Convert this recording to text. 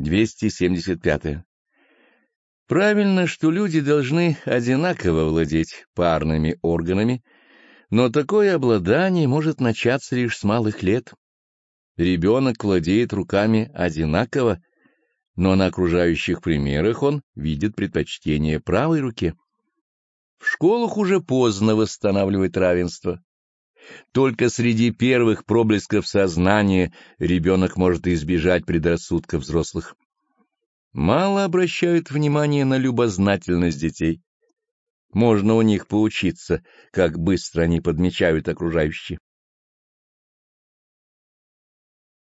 275. Правильно, что люди должны одинаково владеть парными органами, но такое обладание может начаться лишь с малых лет. Ребенок владеет руками одинаково, но на окружающих примерах он видит предпочтение правой руке. В школах уже поздно восстанавливать равенство. Только среди первых проблесков сознания ребенок может избежать предрассудков взрослых. Мало обращают внимание на любознательность детей. Можно у них поучиться, как быстро они подмечают окружающие.